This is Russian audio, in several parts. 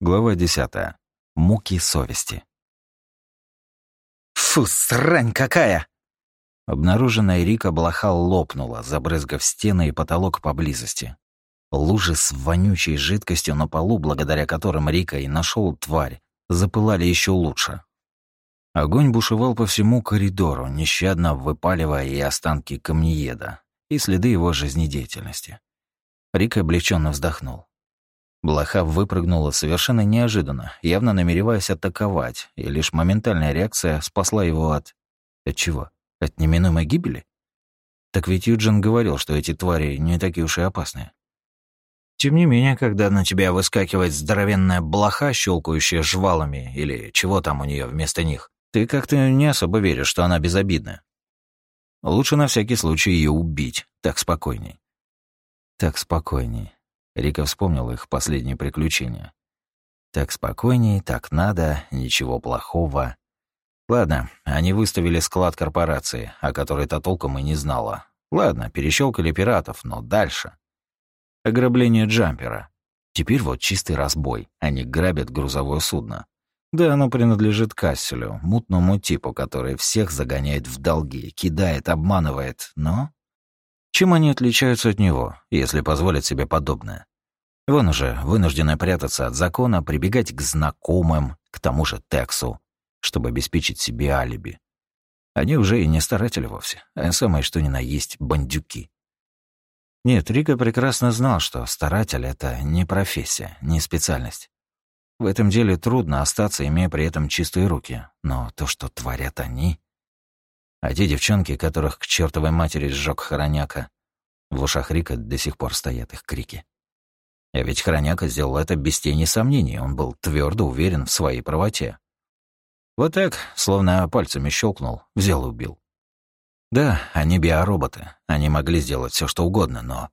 Глава 10. Муки совести. «Фу, срань какая!» Обнаруженная Рика блоха лопнула, забрызгав стены и потолок поблизости. Лужи с вонючей жидкостью на полу, благодаря которым Рика и нашел тварь, запылали еще лучше. Огонь бушевал по всему коридору, нещадно выпаливая и останки камнееда, и следы его жизнедеятельности. Рика облегченно вздохнул. Блоха выпрыгнула совершенно неожиданно, явно намереваясь атаковать, и лишь моментальная реакция спасла его от... От чего? От неминуемой гибели? Так ведь Юджин говорил, что эти твари не такие уж и опасные. Тем не менее, когда на тебя выскакивает здоровенная блоха, щелкающая жвалами, или чего там у нее вместо них, ты как-то не особо веришь, что она безобидная. Лучше на всякий случай ее убить, так спокойней. Так спокойней. Рика вспомнил их последние приключения. Так спокойней, так надо, ничего плохого. Ладно, они выставили склад корпорации, о которой то толком и не знала. Ладно, перещелкали пиратов, но дальше. Ограбление джампера. Теперь вот чистый разбой. Они грабят грузовое судно. Да, оно принадлежит Касселю, мутному типу, который всех загоняет в долги, кидает, обманывает, но... Чем они отличаются от него, если позволят себе подобное? Вон уже вынуждены прятаться от закона, прибегать к знакомым, к тому же Тексу, чтобы обеспечить себе алиби. Они уже и не старатели вовсе, а самое что ни на есть бандюки. Нет, Рига прекрасно знал, что старатель — это не профессия, не специальность. В этом деле трудно остаться, имея при этом чистые руки, но то, что творят они... А те девчонки, которых к чертовой матери сжег Хороняка, в ушах Рика до сих пор стоят их крики. А ведь Хороняка сделал это без тени сомнений, он был твердо уверен в своей правоте. Вот так, словно пальцами щелкнул, взял и убил. Да, они биороботы, они могли сделать все, что угодно, но...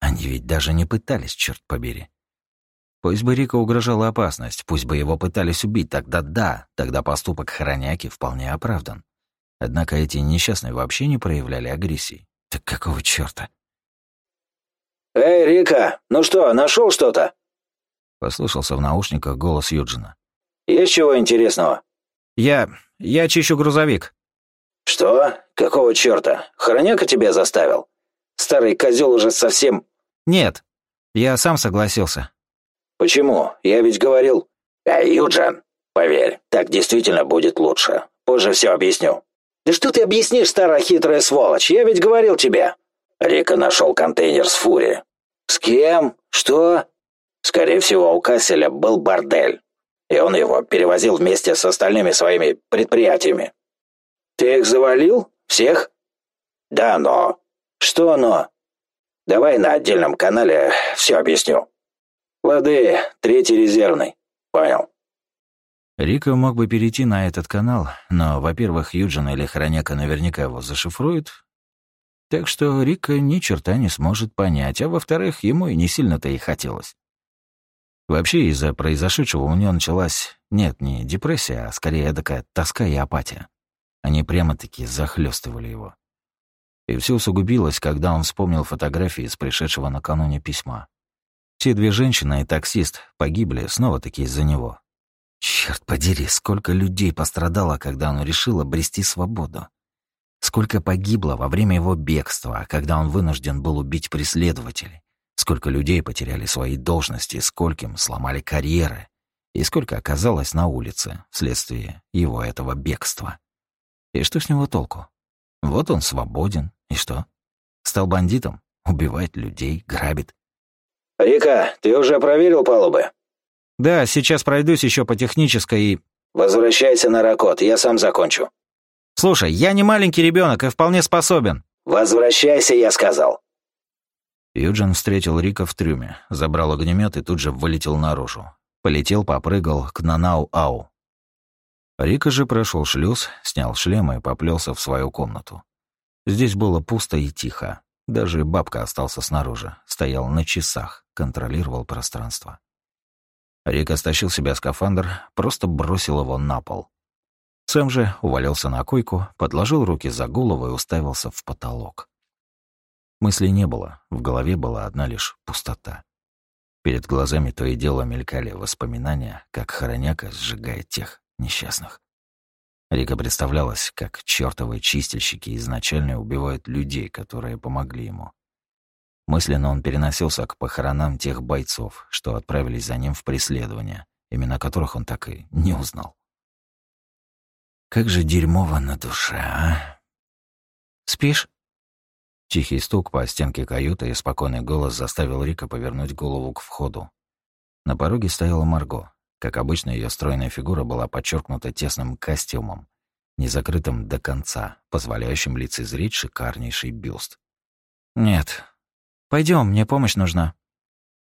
Они ведь даже не пытались, черт побери. Пусть бы Рика угрожала опасность, пусть бы его пытались убить, тогда да, тогда поступок Хороняки вполне оправдан. Однако эти несчастные вообще не проявляли агрессии. Так какого чёрта? «Эй, Рика, ну что, нашел что-то?» Послышался в наушниках голос Юджина. «Есть чего интересного?» «Я... я чищу грузовик». «Что? Какого чёрта? Хороняка тебя заставил? Старый козел уже совсем...» «Нет, я сам согласился». «Почему? Я ведь говорил...» «Эй, Юджин, поверь, так действительно будет лучше. Позже все объясню». «Да что ты объяснишь, старая хитрая сволочь? Я ведь говорил тебе». Рика нашел контейнер с фури. «С кем? Что?» «Скорее всего, у Касселя был бордель, и он его перевозил вместе с остальными своими предприятиями». «Ты их завалил? Всех?» «Да, но...» «Что но?» «Давай на отдельном канале все объясню». «Лады, третий резервный. Понял». Рика мог бы перейти на этот канал, но, во-первых, Юджин или Хроняка наверняка его зашифруют, так что Рика ни черта не сможет понять, а во-вторых, ему и не сильно-то и хотелось. Вообще, из-за произошедшего у него началась, нет, не депрессия, а скорее такая тоска и апатия. Они прямо-таки захлестывали его. И все усугубилось, когда он вспомнил фотографии из пришедшего накануне письма. Те две женщины и таксист погибли снова-таки из-за него. Черт подери, сколько людей пострадало, когда он решил обрести свободу. Сколько погибло во время его бегства, когда он вынужден был убить преследователей. Сколько людей потеряли свои должности, скольким сломали карьеры. И сколько оказалось на улице вследствие его этого бегства. И что с него толку? Вот он свободен. И что? Стал бандитом? Убивает людей, грабит. «Рика, ты уже проверил палубы?» Да, сейчас пройдусь еще по технической и... Возвращайся на Ракот, я сам закончу. Слушай, я не маленький ребенок и вполне способен. Возвращайся, я сказал. Юджин встретил Рика в трюме, забрал огнемет и тут же вылетел наружу. Полетел, попрыгал к Нанау-Ау. Рика же прошел шлюз, снял шлем и поплелся в свою комнату. Здесь было пусто и тихо. Даже бабка остался снаружи, стоял на часах, контролировал пространство. Рика стащил себя скафандр, просто бросил его на пол. Сэм же увалился на койку, подложил руки за голову и уставился в потолок. Мыслей не было, в голове была одна лишь пустота. Перед глазами то и дело мелькали воспоминания, как Хороняка сжигает тех несчастных. Рика представлялась, как чертовы чистильщики изначально убивают людей, которые помогли ему. Мысленно он переносился к похоронам тех бойцов, что отправились за ним в преследование, имена которых он так и не узнал. Как же дерьмово на душе, а? Спишь? Тихий стук по стенке каюты и спокойный голос заставил Рика повернуть голову к входу. На пороге стояла Марго. Как обычно, ее стройная фигура была подчеркнута тесным костюмом, не закрытым до конца, позволяющим лицезреть шикарнейший бюст. «Нет. Пойдем, мне помощь нужна».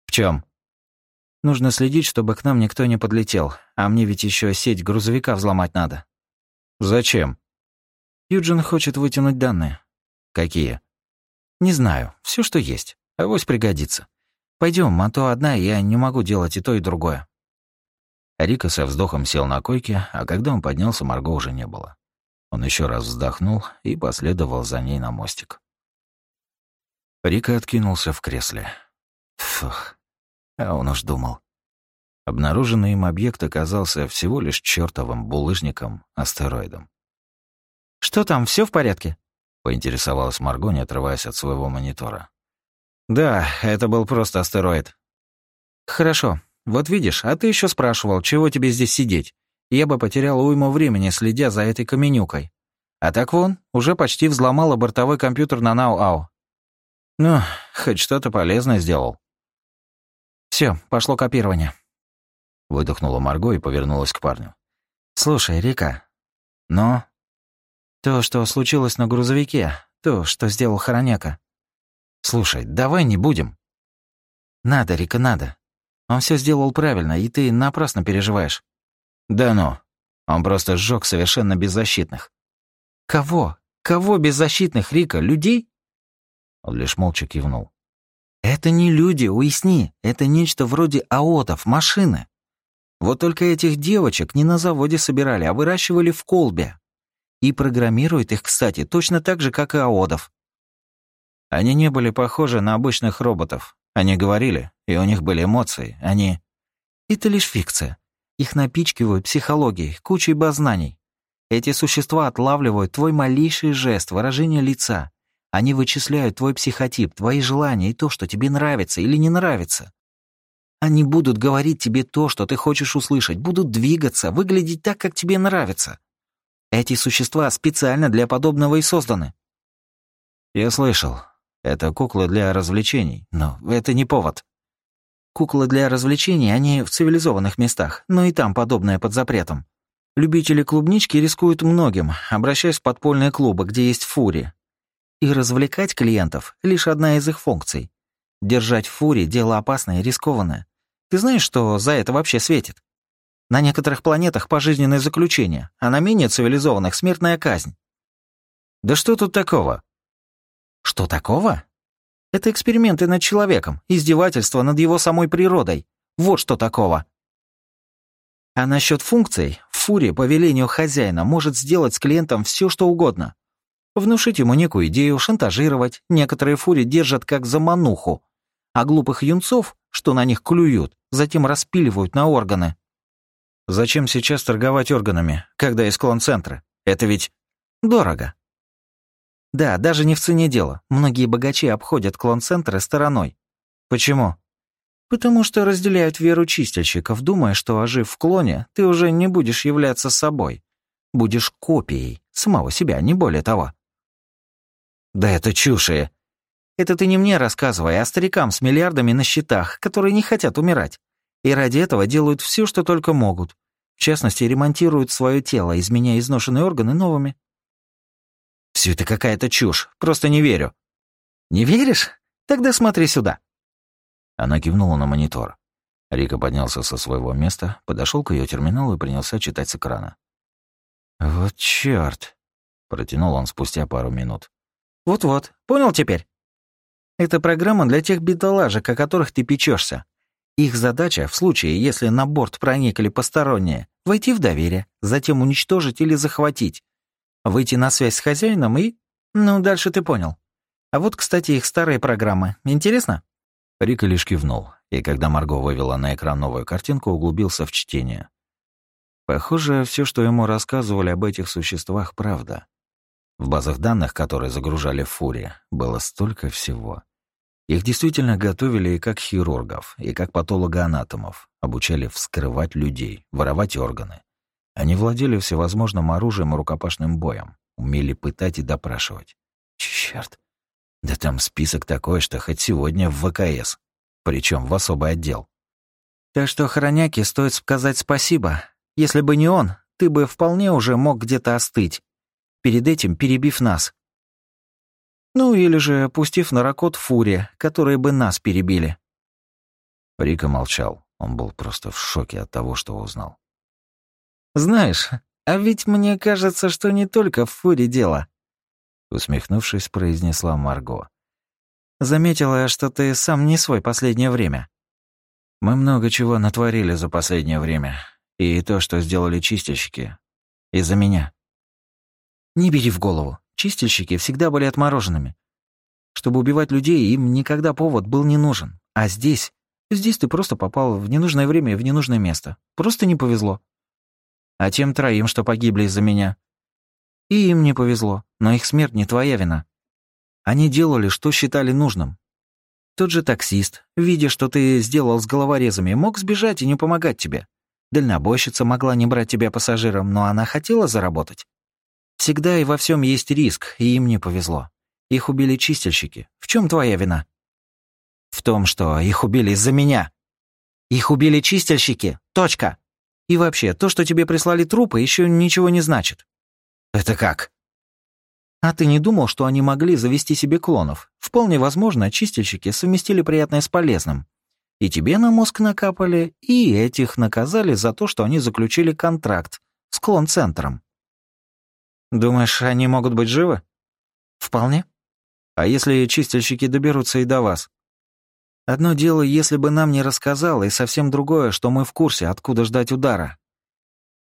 «В чем? «Нужно следить, чтобы к нам никто не подлетел, а мне ведь еще сеть грузовика взломать надо». «Зачем?» «Юджин хочет вытянуть данные». «Какие?» Не знаю, все, что есть. Авось пригодится. Пойдем, а то одна я не могу делать и то, и другое. Рика со вздохом сел на койке, а когда он поднялся, Марго уже не было. Он еще раз вздохнул и последовал за ней на мостик. Рика откинулся в кресле. Фух, а он уж думал. Обнаруженный им объект оказался всего лишь чертовым булыжником, астероидом. «Что там, все в порядке?» поинтересовалась Марго, не отрываясь от своего монитора. «Да, это был просто астероид». «Хорошо. Вот видишь, а ты еще спрашивал, чего тебе здесь сидеть? Я бы потерял уйму времени, следя за этой каменюкой. А так вон, уже почти взломала бортовой компьютер на Нау-Ау. Ну, хоть что-то полезное сделал. Все, пошло копирование. Выдохнула Марго и повернулась к парню. Слушай, Рика. Но то, что случилось на грузовике, то, что сделал Хороняка. Слушай, давай не будем. Надо, Рика, надо. Он все сделал правильно, и ты напрасно переживаешь. Да ну, он просто сжег совершенно беззащитных. Кого? Кого беззащитных, Рика? Людей? Он лишь молча кивнул. Это не люди, уясни. Это нечто вроде аотов, машины. Вот только этих девочек не на заводе собирали, а выращивали в колбе. И программирует их, кстати, точно так же, как и аодов. Они не были похожи на обычных роботов. Они говорили, и у них были эмоции. Они... Это лишь фикция. Их напичкивают психологией, кучей баз знаний. Эти существа отлавливают твой малейший жест, выражение лица. Они вычисляют твой психотип, твои желания и то, что тебе нравится или не нравится. Они будут говорить тебе то, что ты хочешь услышать, будут двигаться, выглядеть так, как тебе нравится. Эти существа специально для подобного и созданы. Я слышал. Это куклы для развлечений, но это не повод. Куклы для развлечений, они в цивилизованных местах, но и там подобное под запретом. Любители клубнички рискуют многим, обращаясь в подпольные клубы, где есть фури. И развлекать клиентов — лишь одна из их функций. Держать фури — дело опасное и рискованное. Ты знаешь, что за это вообще светит? На некоторых планетах пожизненное заключение, а на менее цивилизованных смертная казнь. Да что тут такого? Что такого? Это эксперименты над человеком, издевательство над его самой природой. Вот что такого. А насчет функций, Фурия по велению хозяина может сделать с клиентом все, что угодно. Внушить ему некую идею, шантажировать. Некоторые фури держат как за мануху. А глупых юнцов, что на них клюют, затем распиливают на органы. Зачем сейчас торговать органами, когда есть клон-центры? Это ведь дорого. Да, даже не в цене дело. Многие богачи обходят клон-центры стороной. Почему? Потому что разделяют веру чистильщиков, думая, что, ожив в клоне, ты уже не будешь являться собой. Будешь копией самого себя, не более того. Да это чушь. Это ты не мне рассказывай, а старикам с миллиардами на счетах, которые не хотят умирать. И ради этого делают все, что только могут. В частности, ремонтируют свое тело, изменяя изношенные органы новыми. Все это какая-то чушь, просто не верю. Не веришь? Тогда смотри сюда. Она кивнула на монитор. Рика поднялся со своего места, подошел к ее терминалу и принялся читать с экрана. «Вот чёрт!» — протянул он спустя пару минут. «Вот-вот, понял теперь? Это программа для тех бедолажек, о которых ты печешься. Их задача, в случае, если на борт проникли посторонние, войти в доверие, затем уничтожить или захватить. Выйти на связь с хозяином и... Ну, дальше ты понял. А вот, кстати, их старые программы. Интересно? Рика лишь кивнул. и когда Марго вывела на экран новую картинку, углубился в чтение. Похоже, все, что ему рассказывали об этих существах, правда. В базах данных, которые загружали в Фуре, было столько всего. Их действительно готовили и как хирургов, и как патологоанатомов, обучали вскрывать людей, воровать органы. Они владели всевозможным оружием и рукопашным боем, умели пытать и допрашивать. Черт, да там список такой, что хоть сегодня в ВКС, причем в особый отдел. Так что хороняке стоит сказать спасибо. Если бы не он, ты бы вполне уже мог где-то остыть, перед этим перебив нас. Ну или же пустив на ракот фури, которые бы нас перебили. Рика молчал. Он был просто в шоке от того, что узнал. «Знаешь, а ведь мне кажется, что не только в фуре дело», усмехнувшись, произнесла Марго. «Заметила, что ты сам не свой последнее время». «Мы много чего натворили за последнее время. И то, что сделали чистильщики. Из-за меня». «Не бери в голову. Чистильщики всегда были отмороженными. Чтобы убивать людей, им никогда повод был не нужен. А здесь... Здесь ты просто попал в ненужное время и в ненужное место. Просто не повезло. А тем троим, что погибли из-за меня. И им не повезло, но их смерть не твоя вина. Они делали, что считали нужным. Тот же таксист, видя, что ты сделал с головорезами, мог сбежать и не помогать тебе. Дальнобойщица могла не брать тебя пассажиром, но она хотела заработать. Всегда и во всем есть риск, и им не повезло. Их убили чистильщики. В чем твоя вина? В том, что их убили из-за меня. Их убили чистильщики. Точка. И вообще, то, что тебе прислали трупы, еще ничего не значит. Это как? А ты не думал, что они могли завести себе клонов? Вполне возможно, чистильщики совместили приятное с полезным. И тебе на мозг накапали, и этих наказали за то, что они заключили контракт с клон-центром. Думаешь, они могут быть живы? Вполне. А если чистильщики доберутся и до вас? Одно дело, если бы нам не рассказал, и совсем другое, что мы в курсе, откуда ждать удара.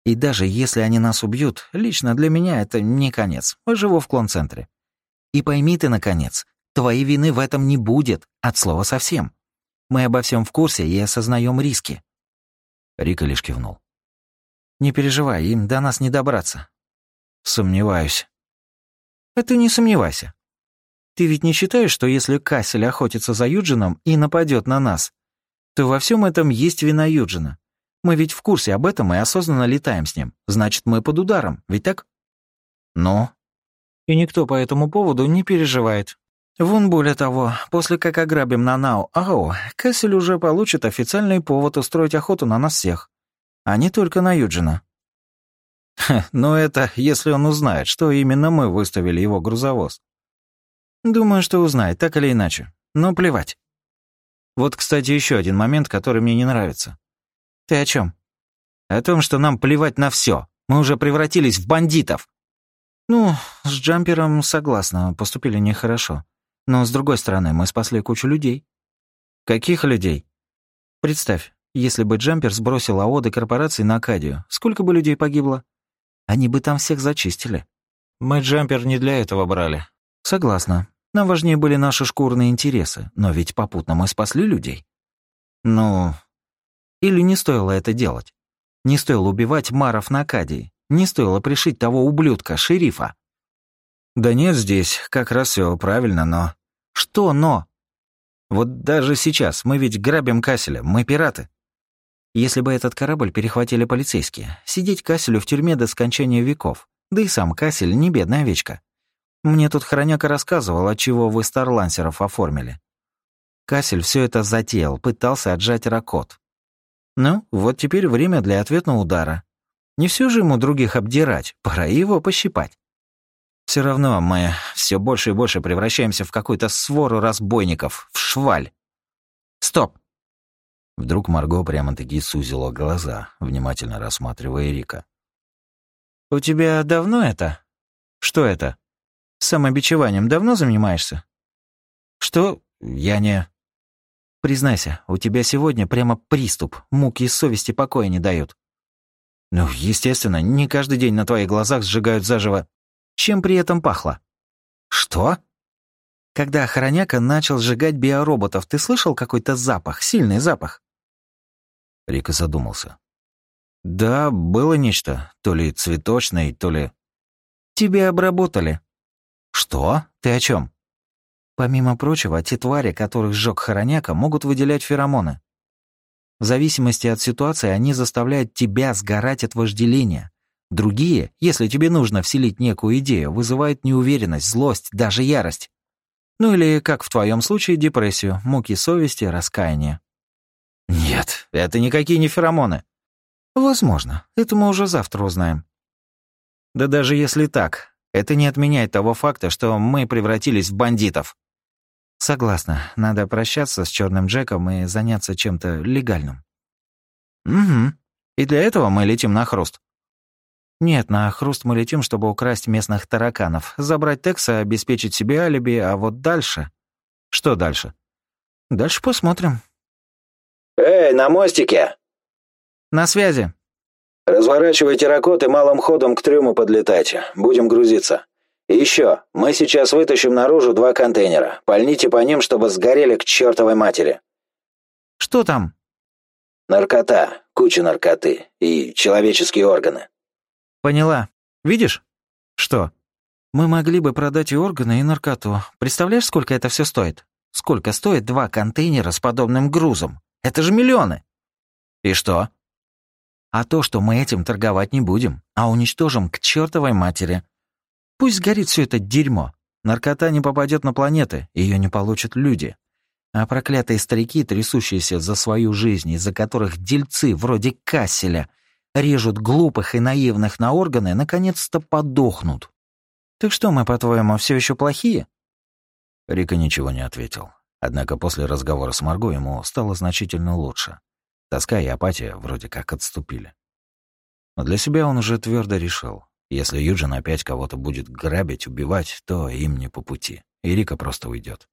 И даже если они нас убьют, лично для меня это не конец. Мы живу в клон-центре. И пойми ты, наконец, твоей вины в этом не будет, от слова совсем. Мы обо всем в курсе и осознаем риски. Рика лишь кивнул. Не переживай, им до нас не добраться. Сомневаюсь. А ты не сомневайся. Ты ведь не считаешь, что если Кассель охотится за Юджином и нападет на нас, то во всем этом есть вина Юджина? Мы ведь в курсе об этом и осознанно летаем с ним. Значит, мы под ударом, ведь так? Но... И никто по этому поводу не переживает. Вон более того, после как ограбим Нанау Ау, Кассель уже получит официальный повод устроить охоту на нас всех. А не только на Юджина. Но это если он узнает, что именно мы выставили его грузовоз. Думаю, что узнает, так или иначе. Но плевать. Вот, кстати, еще один момент, который мне не нравится. Ты о чем? О том, что нам плевать на все. Мы уже превратились в бандитов. Ну, с джампером согласна, поступили нехорошо. Но с другой стороны, мы спасли кучу людей. Каких людей? Представь, если бы джампер сбросил АОДы корпорации на Акадию, сколько бы людей погибло? Они бы там всех зачистили. Мы джампер не для этого брали. Согласна. Нам важнее были наши шкурные интересы, но ведь попутно мы спасли людей. Ну, или не стоило это делать? Не стоило убивать Маров на Акадии? Не стоило пришить того ублюдка, шерифа? Да нет, здесь как раз все правильно, но... Что «но»? Вот даже сейчас мы ведь грабим Касселя, мы пираты. Если бы этот корабль перехватили полицейские, сидеть Касселю в тюрьме до скончания веков, да и сам Кассель не бедная овечка. Мне тут хроняка рассказывал, чего вы старлансеров оформили. Кассель все это затеял, пытался отжать ракот. Ну, вот теперь время для ответного удара. Не все же ему других обдирать, пора его пощипать. Все равно мы все больше и больше превращаемся в какую-то свору разбойников, в шваль. Стоп! Вдруг Марго прямо-таки сузила глаза, внимательно рассматривая Рика. «У тебя давно это? Что это? Самобичеванием давно занимаешься?» «Что? Я не...» «Признайся, у тебя сегодня прямо приступ, муки и совести покоя не дают». «Ну, естественно, не каждый день на твоих глазах сжигают заживо. Чем при этом пахло?» «Что?» Когда Хороняка начал сжигать биороботов, ты слышал какой-то запах, сильный запах?» Рика задумался. «Да, было нечто. То ли цветочное, то ли...» «Тебе обработали». «Что? Ты о чем? Помимо прочего, те твари, которых сжег Хороняка, могут выделять феромоны. В зависимости от ситуации они заставляют тебя сгорать от вожделения. Другие, если тебе нужно вселить некую идею, вызывают неуверенность, злость, даже ярость. Ну или, как в твоем случае, депрессию, муки совести, раскаяние. Нет, это никакие не феромоны. Возможно, это мы уже завтра узнаем. Да даже если так, это не отменяет того факта, что мы превратились в бандитов. Согласна, надо прощаться с черным Джеком и заняться чем-то легальным. Угу. И для этого мы летим на хруст. Нет, на хруст мы летим, чтобы украсть местных тараканов, забрать Текса, обеспечить себе алиби, а вот дальше... Что дальше? Дальше посмотрим. «Эй, на мостике!» «На связи!» «Разворачивайте ракот и малым ходом к трюму подлетайте. Будем грузиться. И еще, мы сейчас вытащим наружу два контейнера. Пальните по ним, чтобы сгорели к чертовой матери». «Что там?» «Наркота, куча наркоты и человеческие органы». «Поняла. Видишь?» «Что?» «Мы могли бы продать и органы, и наркоту. Представляешь, сколько это все стоит? Сколько стоит два контейнера с подобным грузом? Это же миллионы!» «И что?» «А то, что мы этим торговать не будем, а уничтожим к чертовой матери. Пусть сгорит все это дерьмо. Наркота не попадет на планеты, ее не получат люди. А проклятые старики, трясущиеся за свою жизнь, из-за которых дельцы вроде Касселя — режут глупых и наивных на органы, наконец-то подохнут. Так что мы, по-твоему, все еще плохие? Рика ничего не ответил. Однако после разговора с Марго ему стало значительно лучше. Тоска и апатия вроде как отступили. Но для себя он уже твердо решил, если Юджин опять кого-то будет грабить, убивать, то им не по пути, и Рика просто уйдет.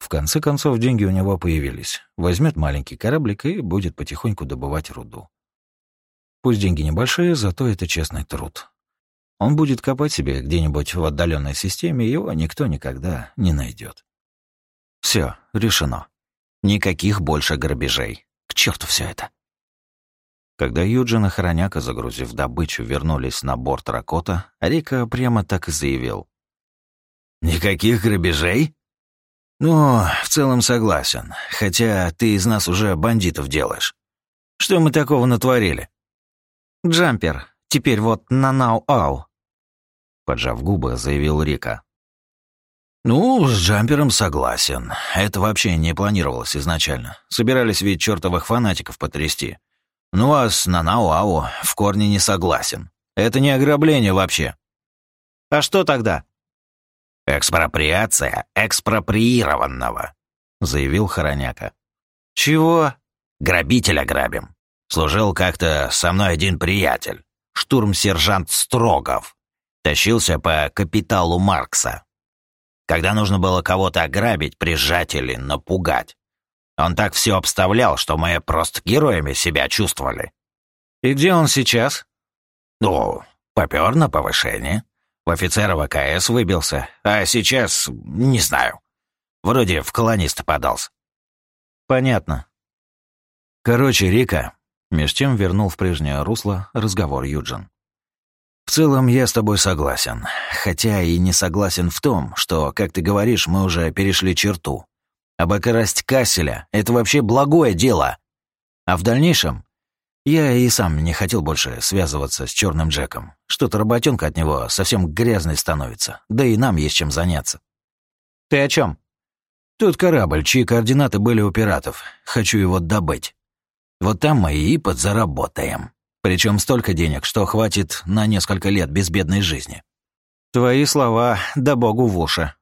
В конце концов, деньги у него появились. Возьмет маленький кораблик и будет потихоньку добывать руду. Пусть деньги небольшие, зато это честный труд. Он будет копать себе где-нибудь в отдаленной системе, его никто никогда не найдет. Все, решено. Никаких больше грабежей. К черту все это. Когда Юджин и Хороняка, загрузив добычу, вернулись на борт Ракота, Рика прямо так и заявил. «Никаких грабежей?» «Ну, в целом согласен. Хотя ты из нас уже бандитов делаешь. Что мы такого натворили?» «Джампер. Теперь вот на нау-ау», — поджав губы, заявил Рика. «Ну, с джампером согласен. Это вообще не планировалось изначально. Собирались ведь чертовых фанатиков потрясти. Ну а с Нанау-Ау в корне не согласен. Это не ограбление вообще». «А что тогда?» «Экспроприация экспроприированного», — заявил Хороняка. «Чего?» «Грабителя грабим. Служил как-то со мной один приятель, штурм-сержант Строгов. Тащился по капиталу Маркса. Когда нужно было кого-то ограбить, прижать или напугать. Он так все обставлял, что мы просто героями себя чувствовали. И где он сейчас? Ну, попер на повышение. В офицера ВКС выбился, а сейчас не знаю. Вроде в колониста подался. Понятно. Короче, Рика, Меж тем вернул в прежнее русло разговор Юджин. «В целом я с тобой согласен, хотя и не согласен в том, что, как ты говоришь, мы уже перешли черту. Обокрасть Касселя — это вообще благое дело. А в дальнейшем я и сам не хотел больше связываться с черным Джеком. Что-то работенка от него совсем грязной становится, да и нам есть чем заняться». «Ты о чем? «Тут корабль, чьи координаты были у пиратов. Хочу его добыть». Вот там мы и подзаработаем. Причем столько денег, что хватит на несколько лет безбедной жизни. Твои слова, да богу в уши.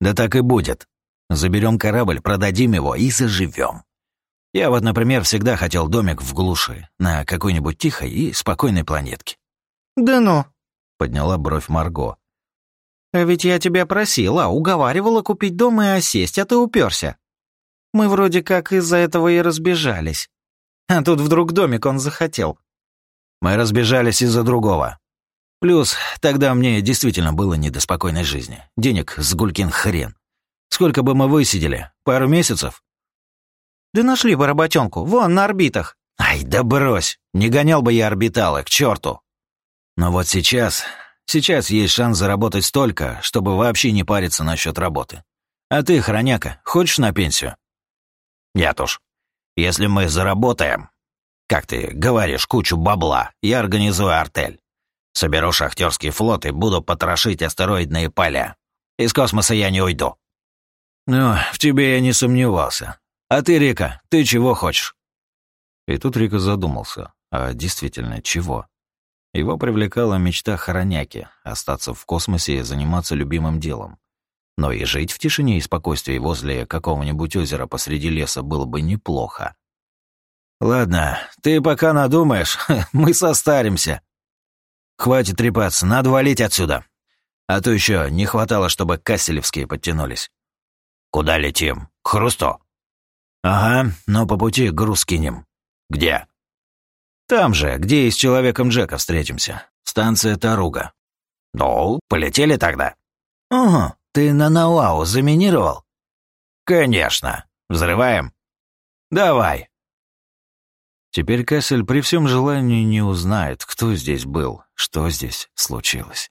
Да так и будет. Заберем корабль, продадим его и заживем. Я вот, например, всегда хотел домик в глуши, на какой-нибудь тихой и спокойной планетке. «Да ну!» — подняла бровь Марго. «А ведь я тебя просила, уговаривала купить дом и осесть, а ты уперся. Мы вроде как из-за этого и разбежались. А тут вдруг домик он захотел. Мы разбежались из-за другого. Плюс, тогда мне действительно было не до спокойной жизни. Денег с гулькин хрен. Сколько бы мы высидели? Пару месяцев? Да нашли бы работенку, вон, на орбитах. Ай, да брось, не гонял бы я орбиталы, к черту. Но вот сейчас, сейчас есть шанс заработать столько, чтобы вообще не париться насчет работы. А ты, хроняка, хочешь на пенсию? Нет уж. Если мы заработаем, как ты говоришь, кучу бабла, я организую артель. Соберу шахтерский флот и буду потрошить астероидные поля. Из космоса я не уйду. Ну, в тебе я не сомневался. А ты, Рика, ты чего хочешь? И тут Рика задумался. А действительно, чего? Его привлекала мечта хороняки — остаться в космосе и заниматься любимым делом. Но и жить в тишине и спокойствии возле какого-нибудь озера посреди леса было бы неплохо. «Ладно, ты пока надумаешь, мы состаримся. Хватит трепаться, надо валить отсюда. А то еще не хватало, чтобы касселевские подтянулись». «Куда летим? К Хрусту?» «Ага, но по пути груз кинем». «Где?» «Там же, где и с человеком Джека встретимся. Станция Таруга». «Ну, полетели тогда?» «Угу. Ты на Науау заминировал?» «Конечно. Взрываем?» «Давай». Теперь Кассель при всем желании не узнает, кто здесь был, что здесь случилось.